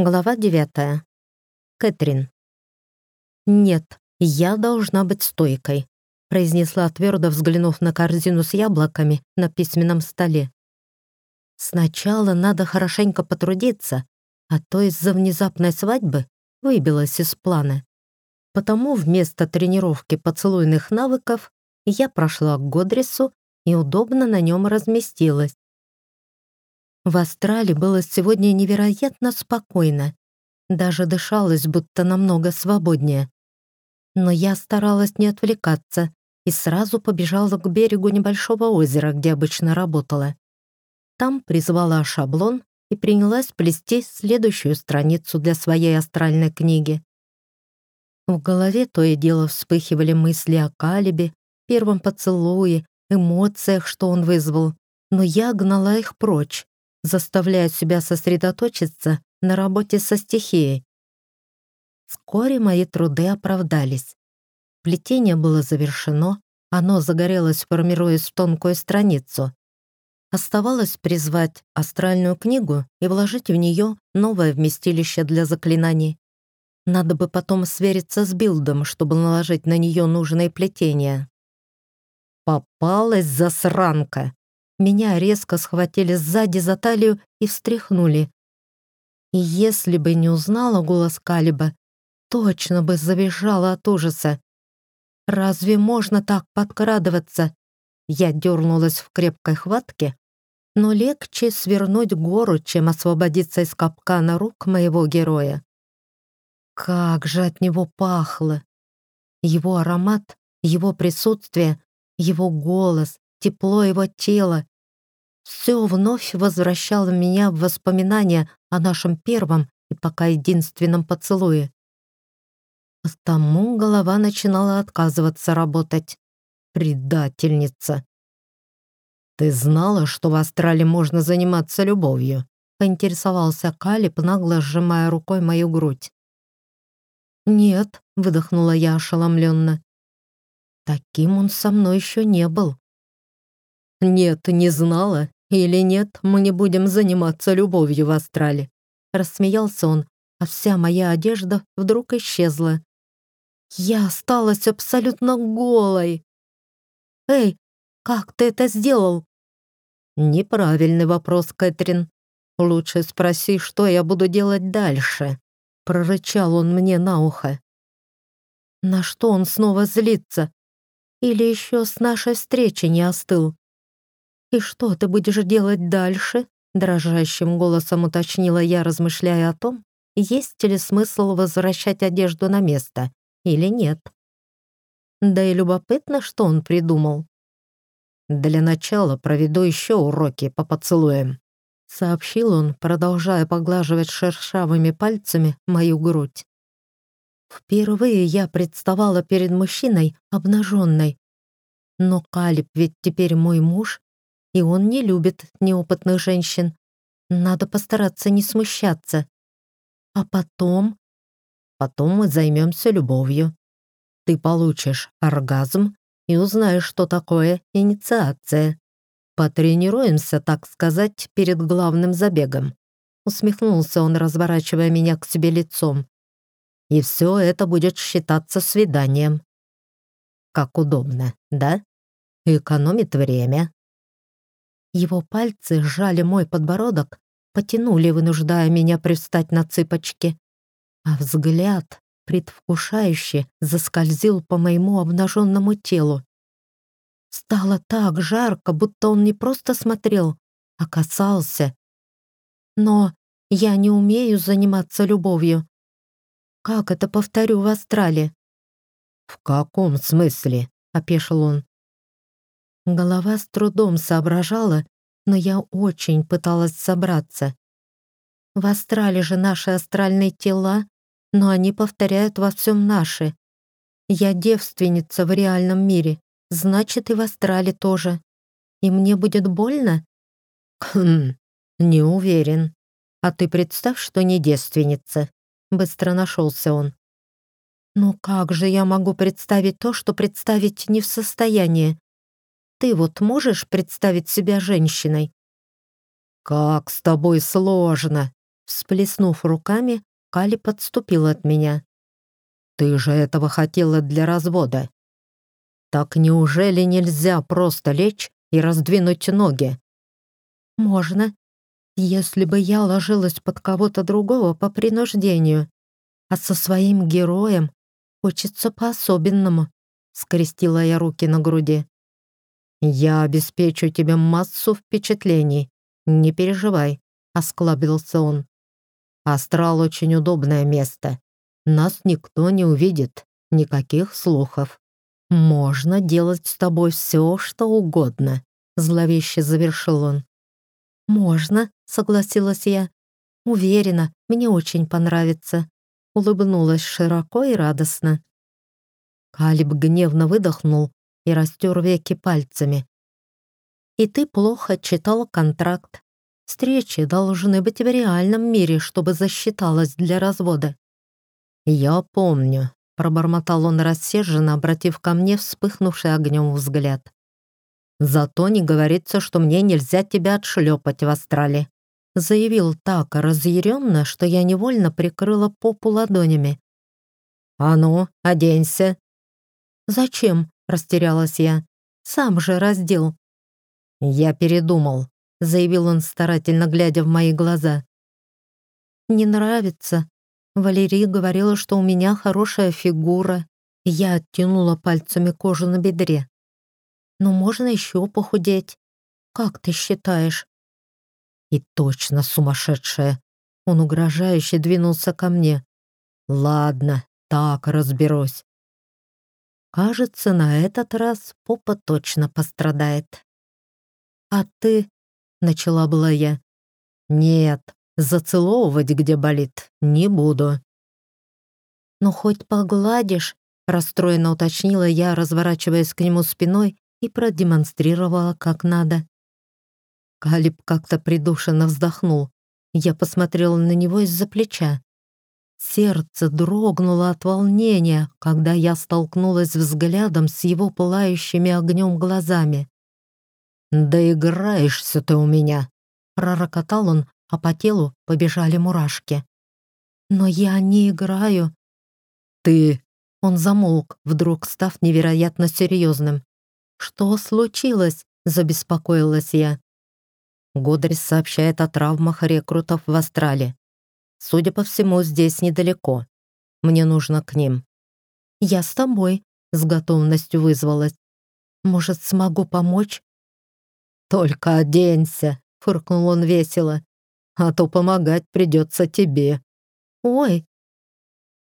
Глава девятая. Кэтрин. «Нет, я должна быть стойкой», — произнесла твердо, взглянув на корзину с яблоками на письменном столе. «Сначала надо хорошенько потрудиться, а то из-за внезапной свадьбы выбилась из плана. Потому вместо тренировки поцелуйных навыков я прошла к Годрису и удобно на нем разместилась. В Астрале было сегодня невероятно спокойно. Даже дышалось будто намного свободнее. Но я старалась не отвлекаться и сразу побежала к берегу небольшого озера, где обычно работала. Там призвала шаблон и принялась плести следующую страницу для своей астральной книги. В голове то и дело вспыхивали мысли о Калибе, первом поцелуе, эмоциях, что он вызвал, заставляет себя сосредоточиться на работе со стихией. Вскоре мои труды оправдались. Плетение было завершено, оно загорелось, формируясь в тонкую страницу. Оставалось призвать астральную книгу и вложить в нее новое вместилище для заклинаний. Надо бы потом свериться с билдом, чтобы наложить на нее нужное плетение. «Попалась засранка!» Меня резко схватили сзади за талию и встряхнули. И если бы не узнала голос Калиба, точно бы завизжала от ужаса. «Разве можно так подкрадываться?» Я дернулась в крепкой хватке, но легче свернуть гору, чем освободиться из капкана рук моего героя. Как же от него пахло! Его аромат, его присутствие, его голос, тепло его тела, Все вновь возвращало меня в воспоминания о нашем первом и пока единственном поцелуе. Потому голова начинала отказываться работать. Предательница. «Ты знала, что в Астрале можно заниматься любовью?» — поинтересовался Калиб, нагло сжимая рукой мою грудь. «Нет», — выдохнула я ошеломленно. «Таким он со мной еще не был». «Нет, не знала. «Или нет, мы не будем заниматься любовью в астрале», — рассмеялся он, а вся моя одежда вдруг исчезла. Я осталась абсолютно голой. «Эй, как ты это сделал?» «Неправильный вопрос, Кэтрин. Лучше спроси, что я буду делать дальше», — прорычал он мне на ухо. На что он снова злится? Или еще с нашей встречи не остыл? «И что ты будешь делать дальше?» Дрожащим голосом уточнила я, размышляя о том, есть ли смысл возвращать одежду на место или нет. Да и любопытно, что он придумал. Для начала проведу еще уроки по поцелуям сообщил он, продолжая поглаживать шершавыми пальцами мою грудь. Впервые я представала перед мужчиной обнаженной. Но Калиб ведь теперь мой муж, и он не любит неопытных женщин. Надо постараться не смущаться. А потом... Потом мы займемся любовью. Ты получишь оргазм и узнаешь, что такое инициация. Потренируемся, так сказать, перед главным забегом. Усмехнулся он, разворачивая меня к себе лицом. И все это будет считаться свиданием. Как удобно, да? Экономит время, его пальцы сжали мой подбородок, потянули, вынуждая меня привстать на цыпочки. А взгляд предвкушающе заскользил по моему обнаженному телу. Стало так жарко, будто он не просто смотрел, а касался. Но я не умею заниматься любовью. Как это повторю в Астрале? «В каком смысле?» — опешил он. Голова с трудом соображала, но я очень пыталась собраться. В астрале же наши астральные тела, но они повторяют во всем наши. Я девственница в реальном мире, значит и в астрале тоже. И мне будет больно? Хм, не уверен. А ты представь, что не девственница. Быстро нашелся он. Ну как же я могу представить то, что представить не в состоянии? Ты вот можешь представить себя женщиной?» «Как с тобой сложно!» Всплеснув руками, Кали подступил от меня. «Ты же этого хотела для развода!» «Так неужели нельзя просто лечь и раздвинуть ноги?» «Можно, если бы я ложилась под кого-то другого по принуждению, а со своим героем хочется по-особенному», — скрестила я руки на груди. «Я обеспечу тебе массу впечатлений. Не переживай», — осклабился он. «Астрал очень удобное место. Нас никто не увидит, никаких слухов. Можно делать с тобой все, что угодно», — зловеще завершил он. «Можно», — согласилась я. «Уверена, мне очень понравится», — улыбнулась широко и радостно. Калиб гневно выдохнул, и растер веки пальцами. «И ты плохо читал контракт. Встречи должны быть в реальном мире, чтобы засчиталось для развода». «Я помню», — пробормотал он рассерженно, обратив ко мне вспыхнувший огнем взгляд. «Зато не говорится, что мне нельзя тебя отшлепать в астрале», — заявил так разъяренно, что я невольно прикрыла попу ладонями. «А ну, оденься!» «Зачем?» — растерялась я. «Сам же раздел». «Я передумал», — заявил он, старательно глядя в мои глаза. «Не нравится. Валерий говорила, что у меня хорошая фигура. Я оттянула пальцами кожу на бедре. Но можно еще похудеть. Как ты считаешь?» «И точно сумасшедшая!» Он угрожающе двинулся ко мне. «Ладно, так разберусь. Кажется, на этот раз попа точно пострадает. «А ты...» — начала была я. «Нет, зацеловывать, где болит, не буду». «Ну, хоть погладишь», — расстроенно уточнила я, разворачиваясь к нему спиной и продемонстрировала, как надо. Калиб как-то придушенно вздохнул. Я посмотрела на него из-за плеча. Сердце дрогнуло от волнения, когда я столкнулась взглядом с его пылающими огнем глазами. «Да играешься ты у меня!» — пророкотал он, а по телу побежали мурашки. «Но я не играю». «Ты...» — он замолк, вдруг став невероятно серьезным. «Что случилось?» — забеспокоилась я. Годрис сообщает о травмах рекрутов в Австралии. Судя по всему, здесь недалеко. Мне нужно к ним. «Я с тобой», — с готовностью вызвалась. «Может, смогу помочь?» «Только оденься», — фыркнул он весело. «А то помогать придется тебе». «Ой,